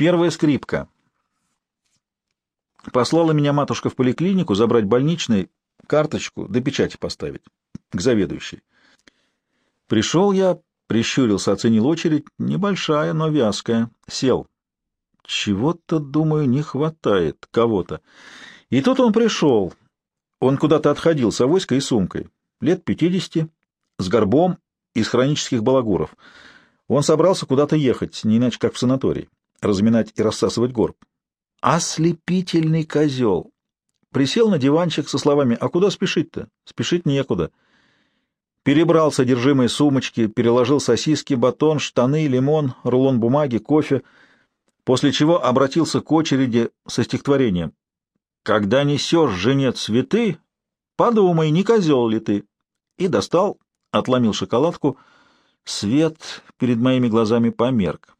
Первая скрипка. Послала меня матушка в поликлинику забрать больничный, карточку, до печати поставить, к заведующей. Пришел я, прищурился, оценил очередь, небольшая, но вязкая. Сел. Чего-то, думаю, не хватает, кого-то. И тут он пришел. Он куда-то отходил с авоськой и сумкой. Лет пятидесяти, с горбом из хронических балагуров. Он собрался куда-то ехать, не иначе как в санаторий, разминать и рассасывать горб. Ослепительный козел! Присел на диванчик со словами «А куда спешить-то? Спешить некуда». Перебрал содержимое сумочки, переложил сосиски, батон, штаны, лимон, рулон бумаги, кофе, после чего обратился к очереди со стихотворением. «Когда несешь жене цветы, подумай, не козел ли ты?» И достал, отломил шоколадку. Свет перед моими глазами померк.